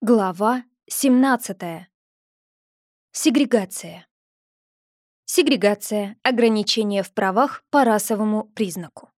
Глава 17. Сегрегация. Сегрегация — ограничение в правах по расовому признаку.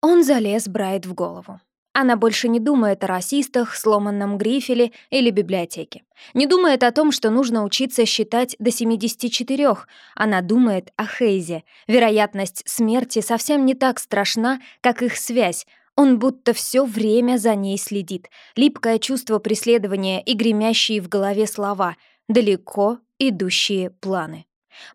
Он залез Брайт в голову. Она больше не думает о расистах, сломанном грифеле или библиотеке. Не думает о том, что нужно учиться считать до 74. Она думает о Хейзе. Вероятность смерти совсем не так страшна, как их связь, он будто все время за ней следит. Липкое чувство преследования и гремящие в голове слова. Далеко идущие планы.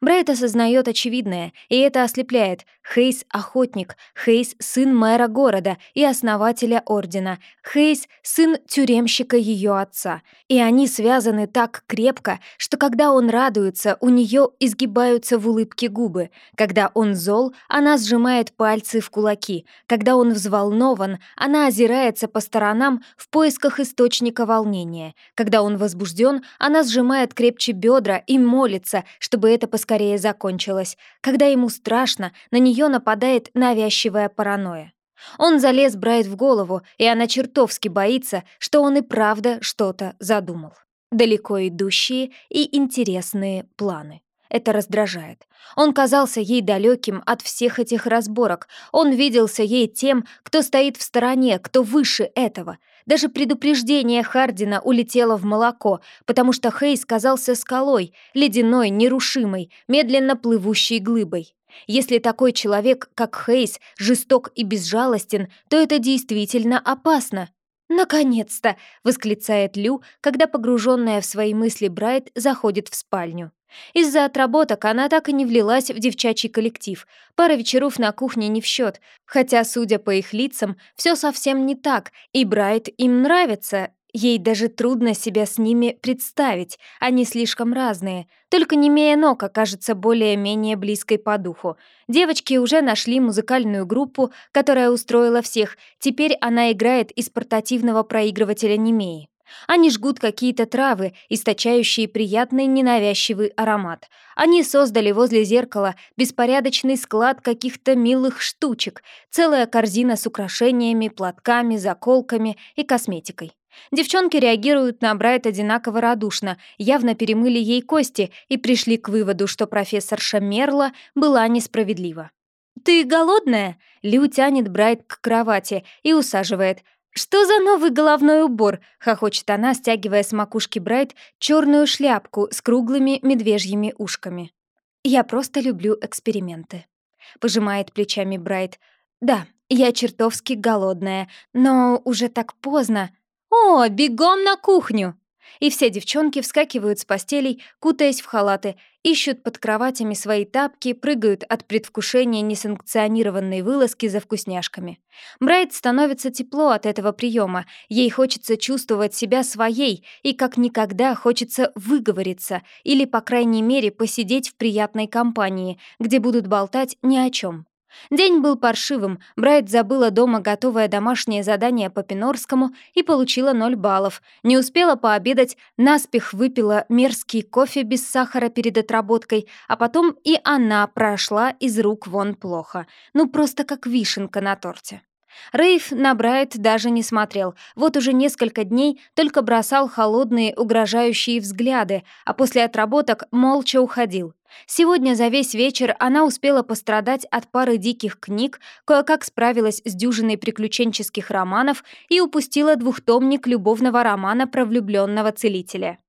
Брайт осознает очевидное, и это ослепляет. Хейс — охотник, Хейс — сын мэра города и основателя ордена, Хейс — сын тюремщика ее отца. И они связаны так крепко, что когда он радуется, у нее изгибаются в улыбке губы. Когда он зол, она сжимает пальцы в кулаки. Когда он взволнован, она озирается по сторонам в поисках источника волнения. Когда он возбужден, она сжимает крепче бедра и молится, чтобы это поскорее закончилось. Когда ему страшно, на нее нападает навязчивая паранойя. Он залез Брайт в голову, и она чертовски боится, что он и правда что-то задумал. Далеко идущие и интересные планы. Это раздражает. Он казался ей далеким от всех этих разборок. Он виделся ей тем, кто стоит в стороне, кто выше этого. Даже предупреждение Хардина улетело в молоко, потому что Хейс казался скалой, ледяной, нерушимой, медленно плывущей глыбой. Если такой человек, как Хейс, жесток и безжалостен, то это действительно опасно. «Наконец-то!» — восклицает Лю, когда погруженная в свои мысли Брайт заходит в спальню. Из-за отработок она так и не влилась в девчачий коллектив. Пара вечеров на кухне не в счет, хотя, судя по их лицам, все совсем не так, и Брайт им нравится. Ей даже трудно себя с ними представить, они слишком разные. Только Немея Ног окажется более-менее близкой по духу. Девочки уже нашли музыкальную группу, которая устроила всех, теперь она играет из портативного проигрывателя Немеи. Они жгут какие-то травы, источающие приятный ненавязчивый аромат. Они создали возле зеркала беспорядочный склад каких-то милых штучек, целая корзина с украшениями, платками, заколками и косметикой. Девчонки реагируют на Брайт одинаково радушно, явно перемыли ей кости и пришли к выводу, что профессорша Мерла была несправедлива. «Ты голодная?» Лю тянет Брайт к кровати и усаживает. «Что за новый головной убор?» — хохочет она, стягивая с макушки Брайт черную шляпку с круглыми медвежьими ушками. «Я просто люблю эксперименты», — пожимает плечами Брайт. «Да, я чертовски голодная, но уже так поздно. О, бегом на кухню!» И все девчонки вскакивают с постелей, кутаясь в халаты, ищут под кроватями свои тапки, прыгают от предвкушения несанкционированной вылазки за вкусняшками. Брайт становится тепло от этого приема, ей хочется чувствовать себя своей и как никогда хочется выговориться или, по крайней мере, посидеть в приятной компании, где будут болтать ни о чем. День был паршивым, Брайт забыла дома готовое домашнее задание по Пинорскому и получила ноль баллов. Не успела пообедать, наспех выпила мерзкий кофе без сахара перед отработкой, а потом и она прошла из рук вон плохо. Ну, просто как вишенка на торте. Рейв на Брайт даже не смотрел. Вот уже несколько дней только бросал холодные, угрожающие взгляды, а после отработок молча уходил. Сегодня за весь вечер она успела пострадать от пары диких книг, кое-как справилась с дюжиной приключенческих романов и упустила двухтомник любовного романа про влюбленного целителя.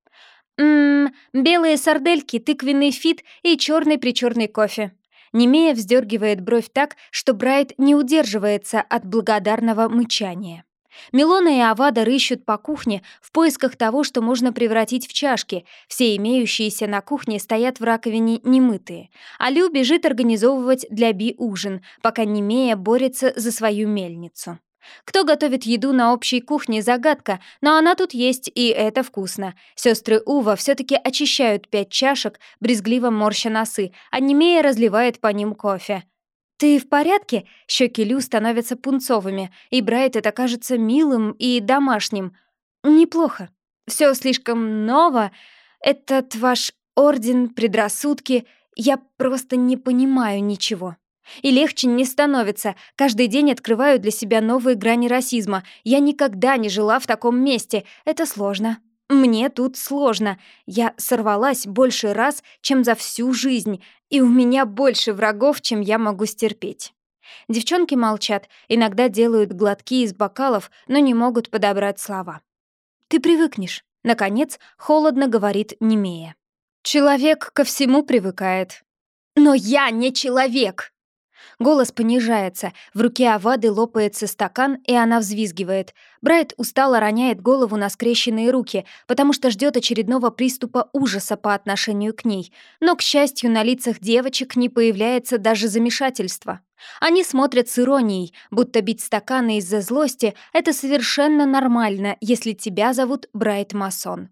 Ммм, белые сардельки, тыквенный фит и черный-причерный кофе. Немея вздергивает бровь так, что Брайт не удерживается от благодарного мычания. Милона и Авада рыщут по кухне в поисках того, что можно превратить в чашки. Все имеющиеся на кухне стоят в раковине немытые. А Лю бежит организовывать для Би ужин, пока Немея борется за свою мельницу. Кто готовит еду на общей кухне — загадка, но она тут есть, и это вкусно. Сестры Ува все-таки очищают пять чашек, брезгливо морща носы, а Немея разливает по ним кофе. «Ты в порядке?» Щеки Лю становятся пунцовыми, и Брайт это кажется милым и домашним. «Неплохо. Все слишком ново. Этот ваш орден, предрассудки. Я просто не понимаю ничего». И легче не становится. Каждый день открываю для себя новые грани расизма. Я никогда не жила в таком месте. Это сложно. Мне тут сложно. Я сорвалась больше раз, чем за всю жизнь, и у меня больше врагов, чем я могу стерпеть. Девчонки молчат, иногда делают глотки из бокалов, но не могут подобрать слова. «Ты привыкнешь», — наконец, холодно говорит Немея. «Человек ко всему привыкает». «Но я не человек!» Голос понижается, в руке Авады лопается стакан, и она взвизгивает. Брайт устало роняет голову на скрещенные руки, потому что ждет очередного приступа ужаса по отношению к ней. Но, к счастью, на лицах девочек не появляется даже замешательства. Они смотрят с иронией, будто бить стаканы из-за злости — это совершенно нормально, если тебя зовут Брайт Масон.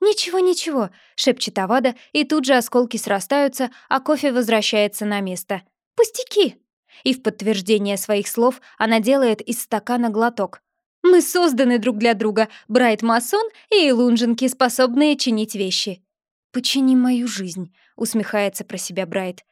«Ничего, ничего», — шепчет Авада, и тут же осколки срастаются, а кофе возвращается на место. «Пустяки!» И в подтверждение своих слов она делает из стакана глоток. «Мы созданы друг для друга, Брайт-масон и лунжинки, способные чинить вещи». «Почини мою жизнь», — усмехается про себя Брайт.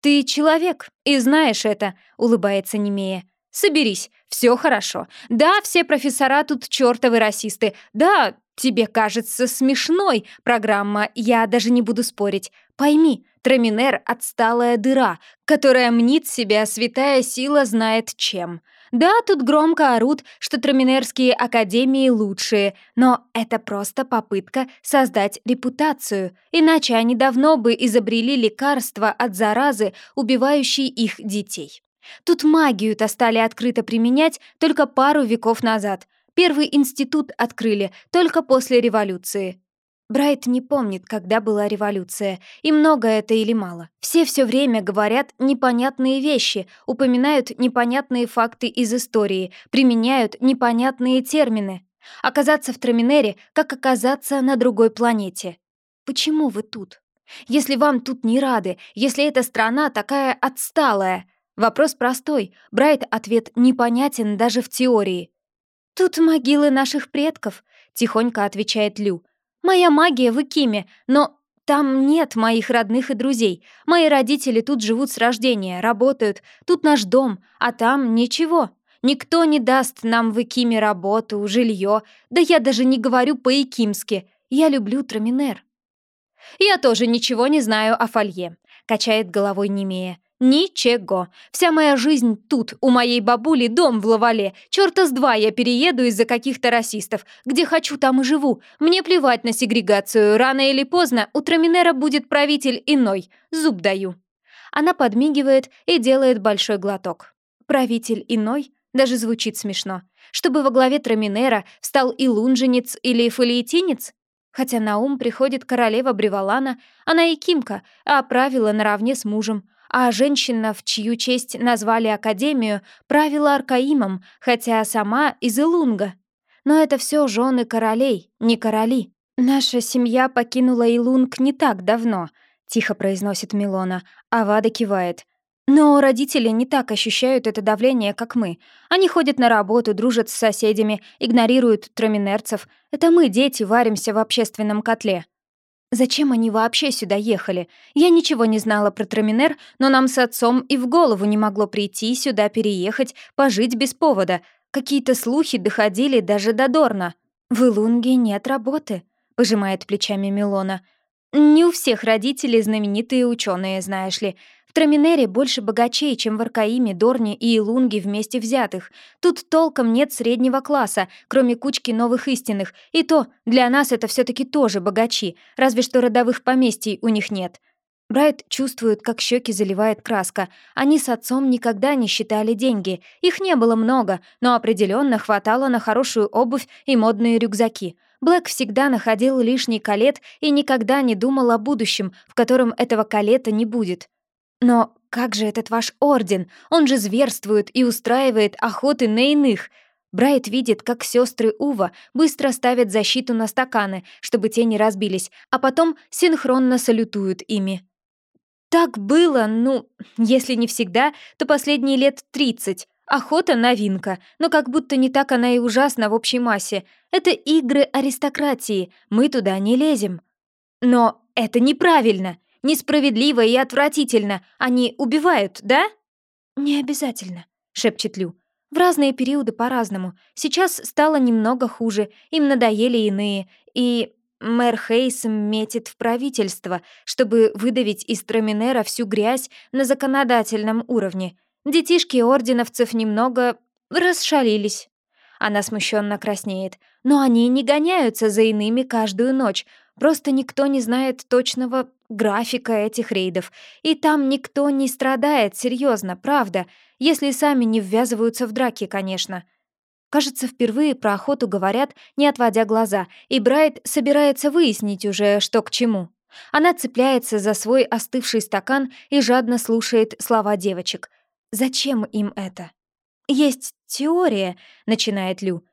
«Ты человек, и знаешь это», — улыбается Немея. «Соберись, все хорошо. Да, все профессора тут чертовы расисты. Да, тебе кажется смешной программа, я даже не буду спорить. Пойми, Траминер — отсталая дыра, которая мнит себя святая сила знает чем. Да, тут громко орут, что траминерские академии лучшие, но это просто попытка создать репутацию, иначе они давно бы изобрели лекарства от заразы, убивающей их детей. Тут магию-то стали открыто применять только пару веков назад. Первый институт открыли только после революции. Брайт не помнит, когда была революция, и много это или мало. Все все время говорят непонятные вещи, упоминают непонятные факты из истории, применяют непонятные термины. Оказаться в Траминере, как оказаться на другой планете. Почему вы тут? Если вам тут не рады, если эта страна такая отсталая? Вопрос простой, Брайт ответ непонятен даже в теории. «Тут могилы наших предков», — тихонько отвечает Лю. Моя магия в Икиме, но там нет моих родных и друзей. Мои родители тут живут с рождения, работают, тут наш дом, а там ничего. Никто не даст нам в Икиме работу, жилье. Да я даже не говорю по-икимски. Я люблю Траминер. Я тоже ничего не знаю о Фолье, качает головой Немея. Ничего. Вся моя жизнь тут, у моей бабули дом в Лавале. Чёрта с два я перееду из-за каких-то расистов. Где хочу, там и живу. Мне плевать на сегрегацию. Рано или поздно у Траминера будет правитель иной. Зуб даю. Она подмигивает и делает большой глоток. Правитель иной? Даже звучит смешно. Чтобы во главе Траминера встал и лунженец или фолиетинец? Хотя на ум приходит королева Бревалана, она и Кимка, а правила наравне с мужем а женщина, в чью честь назвали Академию, правила Аркаимом, хотя сама из Илунга. Но это все жены королей, не короли. «Наша семья покинула Илунг не так давно», — тихо произносит Милона, а Вада кивает. «Но родители не так ощущают это давление, как мы. Они ходят на работу, дружат с соседями, игнорируют троминерцев. Это мы, дети, варимся в общественном котле». Зачем они вообще сюда ехали? Я ничего не знала про Траминер, но нам с отцом и в голову не могло прийти сюда переехать, пожить без повода. Какие-то слухи доходили даже до Дорна. «В Илунге нет работы», — пожимает плечами Милона. «Не у всех родителей знаменитые ученые, знаешь ли. В Траминере больше богачей, чем в Аркаиме, Дорне и Илунге вместе взятых. Тут толком нет среднего класса, кроме кучки новых истинных. И то, для нас это все таки тоже богачи, разве что родовых поместий у них нет. Брайт чувствует, как щеки заливает краска. Они с отцом никогда не считали деньги. Их не было много, но определенно хватало на хорошую обувь и модные рюкзаки. Блэк всегда находил лишний калет и никогда не думал о будущем, в котором этого калета не будет. Но как же этот ваш орден? Он же зверствует и устраивает охоты на иных. Брайт видит, как сестры Ува быстро ставят защиту на стаканы, чтобы те не разбились, а потом синхронно салютуют ими. Так было, ну, если не всегда, то последние лет тридцать. Охота — новинка, но как будто не так она и ужасна в общей массе. Это игры аристократии, мы туда не лезем. Но это неправильно. Несправедливо и отвратительно. Они убивают, да?» «Не обязательно», — шепчет Лю. «В разные периоды по-разному. Сейчас стало немного хуже, им надоели иные, и мэр Хейс метит в правительство, чтобы выдавить из Траминера всю грязь на законодательном уровне. Детишки орденовцев немного расшалились». Она смущенно краснеет. «Но они не гоняются за иными каждую ночь. Просто никто не знает точного графика этих рейдов. И там никто не страдает, серьезно, правда. Если сами не ввязываются в драки, конечно». Кажется, впервые про охоту говорят, не отводя глаза, и Брайт собирается выяснить уже, что к чему. Она цепляется за свой остывший стакан и жадно слушает слова девочек. Зачем им это? «Есть теория», — начинает Лю.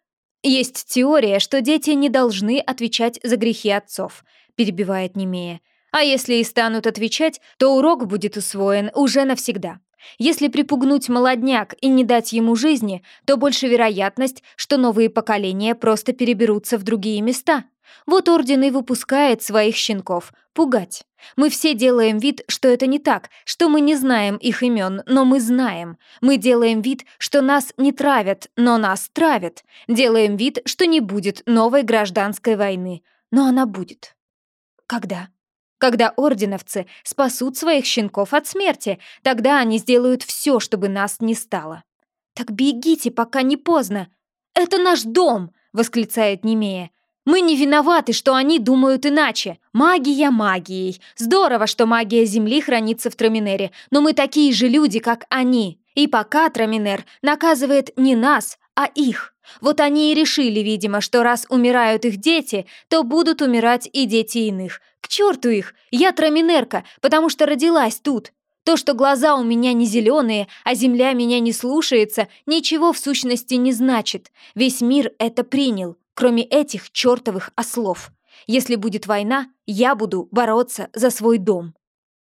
«Есть теория, что дети не должны отвечать за грехи отцов», — перебивает Немея. «А если и станут отвечать, то урок будет усвоен уже навсегда. Если припугнуть молодняк и не дать ему жизни, то больше вероятность, что новые поколения просто переберутся в другие места. Вот Орден и выпускает своих щенков. Пугать. Мы все делаем вид, что это не так, что мы не знаем их имен, но мы знаем. Мы делаем вид, что нас не травят, но нас травят. Делаем вид, что не будет новой гражданской войны. Но она будет. Когда? Когда орденовцы спасут своих щенков от смерти, тогда они сделают все, чтобы нас не стало. «Так бегите, пока не поздно!» «Это наш дом!» — восклицает Немея. Мы не виноваты, что они думают иначе. Магия магией. Здорово, что магия Земли хранится в Траминере, но мы такие же люди, как они. И пока Траминер наказывает не нас, а их. Вот они и решили, видимо, что раз умирают их дети, то будут умирать и дети иных. К черту их! Я Траминерка, потому что родилась тут. То, что глаза у меня не зеленые, а земля меня не слушается, ничего в сущности не значит. Весь мир это принял кроме этих чертовых ослов. Если будет война, я буду бороться за свой дом».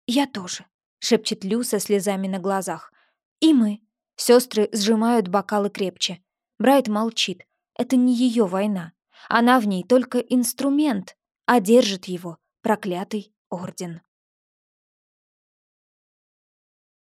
«Я тоже», — шепчет Лю со слезами на глазах. «И мы». Сестры сжимают бокалы крепче. Брайт молчит. Это не ее война. Она в ней только инструмент, а держит его проклятый орден.